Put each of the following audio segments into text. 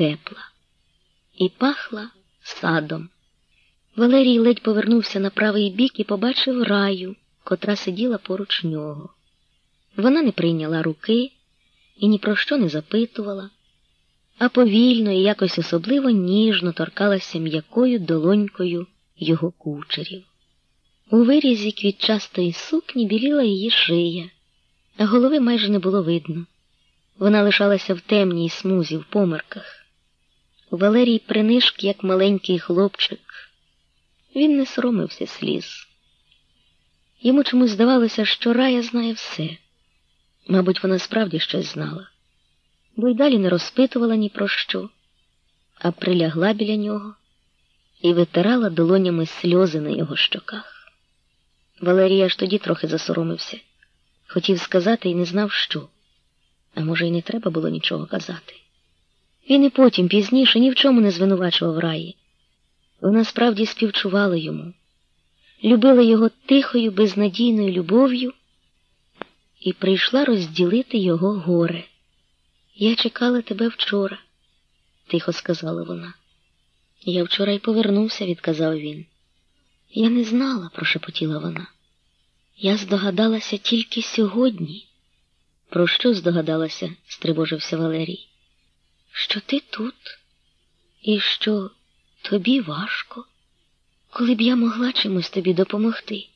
тепла і пахла садом. Валерій ледь повернувся на правий бік і побачив раю, котра сиділа поруч нього. Вона не прийняла руки і ні про що не запитувала, а повільно і якось особливо ніжно торкалася м'якою долонькою його кучерів. У вирізі квітчастої сукні біліла її шия, а голови майже не було видно. Вона лишалася в темній смузі в померках. Валерій принишк, як маленький хлопчик. Він не соромився сліз. Йому чомусь здавалося, що рая знає все. Мабуть, вона справді щось знала, бо й далі не розпитувала ні про що, а прилягла біля нього і витирала долонями сльози на його щоках. Валерій аж тоді трохи засоромився, хотів сказати і не знав, що, а може, й не треба було нічого казати. Він і потім, пізніше, ні в чому не звинувачував раї. Вона справді співчувала йому, любила його тихою, безнадійною любов'ю і прийшла розділити його горе. Я чекала тебе вчора, тихо сказала вона. Я вчора й повернувся, відказав він. Я не знала, прошепотіла вона. Я здогадалася тільки сьогодні. Про що здогадалася? стривожився Валерій. Що ти тут, і що тобі важко, коли б я могла чимось тобі допомогти.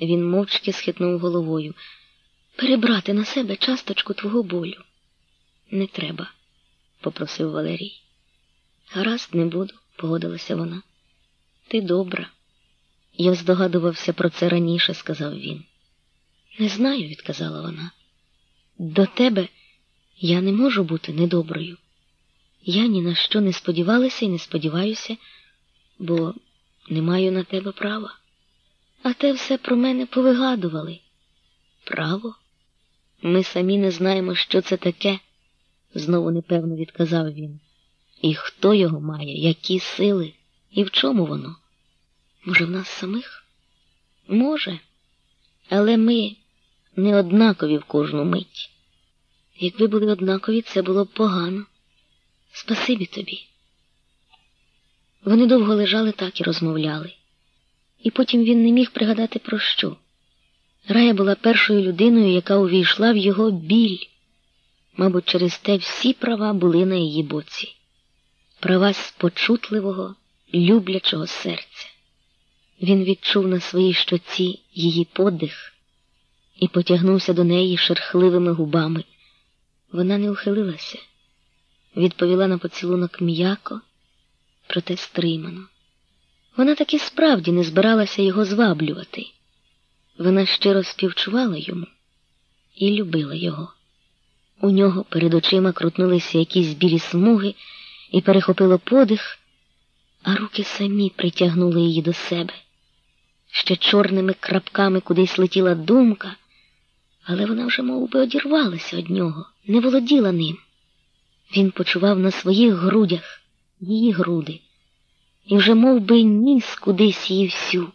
Він мовчки схитнув головою. Перебрати на себе часточку твого болю. Не треба, попросив Валерій. Гаразд, не буду, погодилася вона. Ти добра. Я здогадувався про це раніше, сказав він. Не знаю, відказала вона. До тебе я не можу бути недоброю. Я ні на що не сподівалася і не сподіваюся, бо не маю на тебе права. А те все про мене повигадували. Право? Ми самі не знаємо, що це таке, знову непевно відказав він. І хто його має, які сили, і в чому воно? Може, в нас самих? Може, але ми не однакові в кожну мить. Якби були однакові, це було б погано. Спасибі тобі. Вони довго лежали так і розмовляли, і потім він не міг пригадати про що. Рая була першою людиною, яка увійшла в його біль. Мабуть, через те всі права були на її боці, права спочутливого, люблячого серця. Він відчув на своїй щоці її подих і потягнувся до неї шерхливими губами. Вона не ухилилася, відповіла на поцілунок м'яко, проте стримано. Вона таки справді не збиралася його зваблювати. Вона щиро співчувала йому і любила його. У нього перед очима крутнулися якісь білі смуги і перехопило подих, а руки самі притягнули її до себе. Ще чорними крапками кудись летіла думка, але вона вже мов би, одірвалася від нього, не володіла ним. Він почував на своїх грудях її груди і вже мов би, ніс кудись її всю,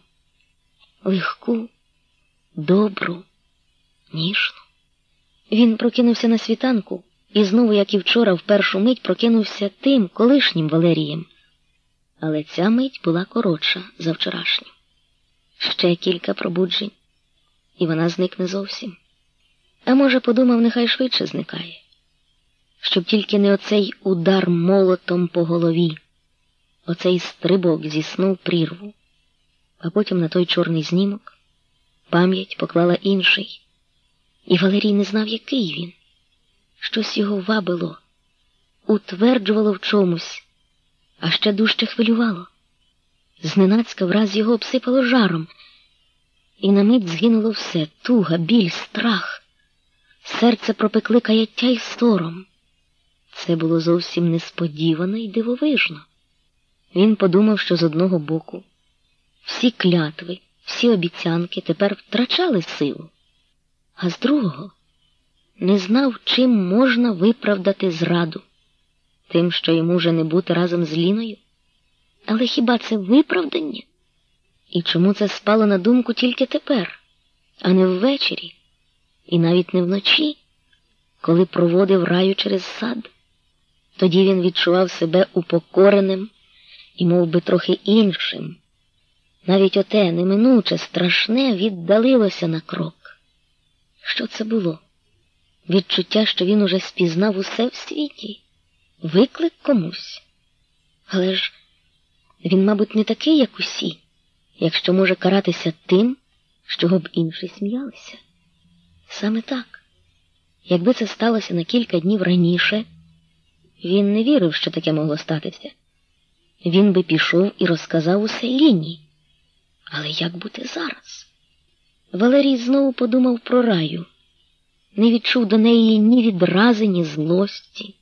легку добру, ніжну. Він прокинувся на світанку і знову, як і вчора, в першу мить прокинувся тим колишнім Валерієм. Але ця мить була коротша за вчорашню. Ще кілька пробуджень, і вона зникне зовсім. А може, подумав, нехай швидше зникає, щоб тільки не оцей удар молотом по голові, оцей стрибок зі сну прірву, а потім на той чорний знімок. Пам'ять поклала інший, і Валерій не знав, який він. Щось його вабило, утверджувало в чомусь, а ще дужче хвилювало. Зненацька враз його обсипало жаром, і на мить згинуло все туга, біль, страх. Серце пропекли каяття й сором. Це було зовсім несподівано і дивовижно. Він подумав, що з одного боку всі клятви всі обіцянки тепер втрачали силу, а з другого не знав, чим можна виправдати зраду, тим, що йому вже не бути разом з Ліною. Але хіба це виправдання? І чому це спало на думку тільки тепер, а не ввечері, і навіть не вночі, коли проводив раю через сад? Тоді він відчував себе упокореним і мов би, трохи іншим. Навіть оте неминуче, страшне віддалилося на крок. Що це було? Відчуття, що він уже спізнав усе в світі, виклик комусь. Але ж він, мабуть, не такий, як усі, якщо може каратися тим, з чого б інші сміялися. Саме так. Якби це сталося на кілька днів раніше, він не вірив, що таке могло статися. Він би пішов і розказав усе Ліні. Але як бути зараз? Валерій знову подумав про раю, не відчув до неї ні відрази, ні злості.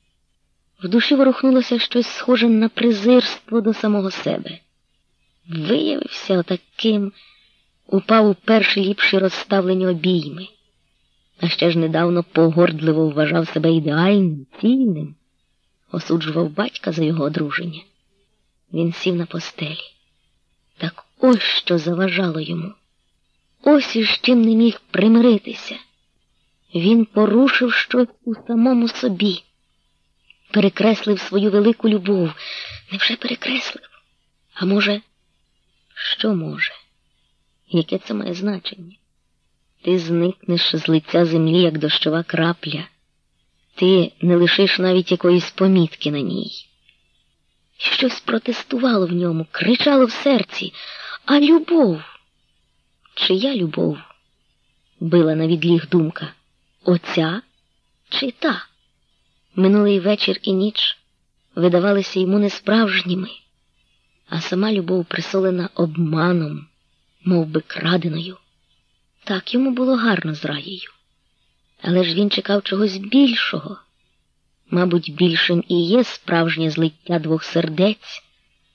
В душі ворухнулося щось схоже на презирство до самого себе. Виявився отаким, упав у перші ліпші розставлені обійми, а ще ж недавно погордливо вважав себе ідеальним, цільним, осуджував батька за його одруження. Він сів на постелі. Так ось що заважало йому. Ось із чим не міг примиритися. Він порушив щось у самому собі, перекреслив свою велику любов. Невже перекреслив? А може, що може? Яке це має значення? Ти зникнеш з лиця землі, як дощова крапля. Ти не лишиш навіть якоїсь помітки на ній. Щось протестувало в ньому, кричало в серці, а любов. Чия любов? Била на відліг думка. Оця чи та? Минулий вечір і ніч видавалися йому несправжніми, а сама любов присолена обманом, мов би краденою. Так йому було гарно з раєю. Але ж він чекав чогось більшого. Мабуть, більшим і є справжнє злиття двох сердець,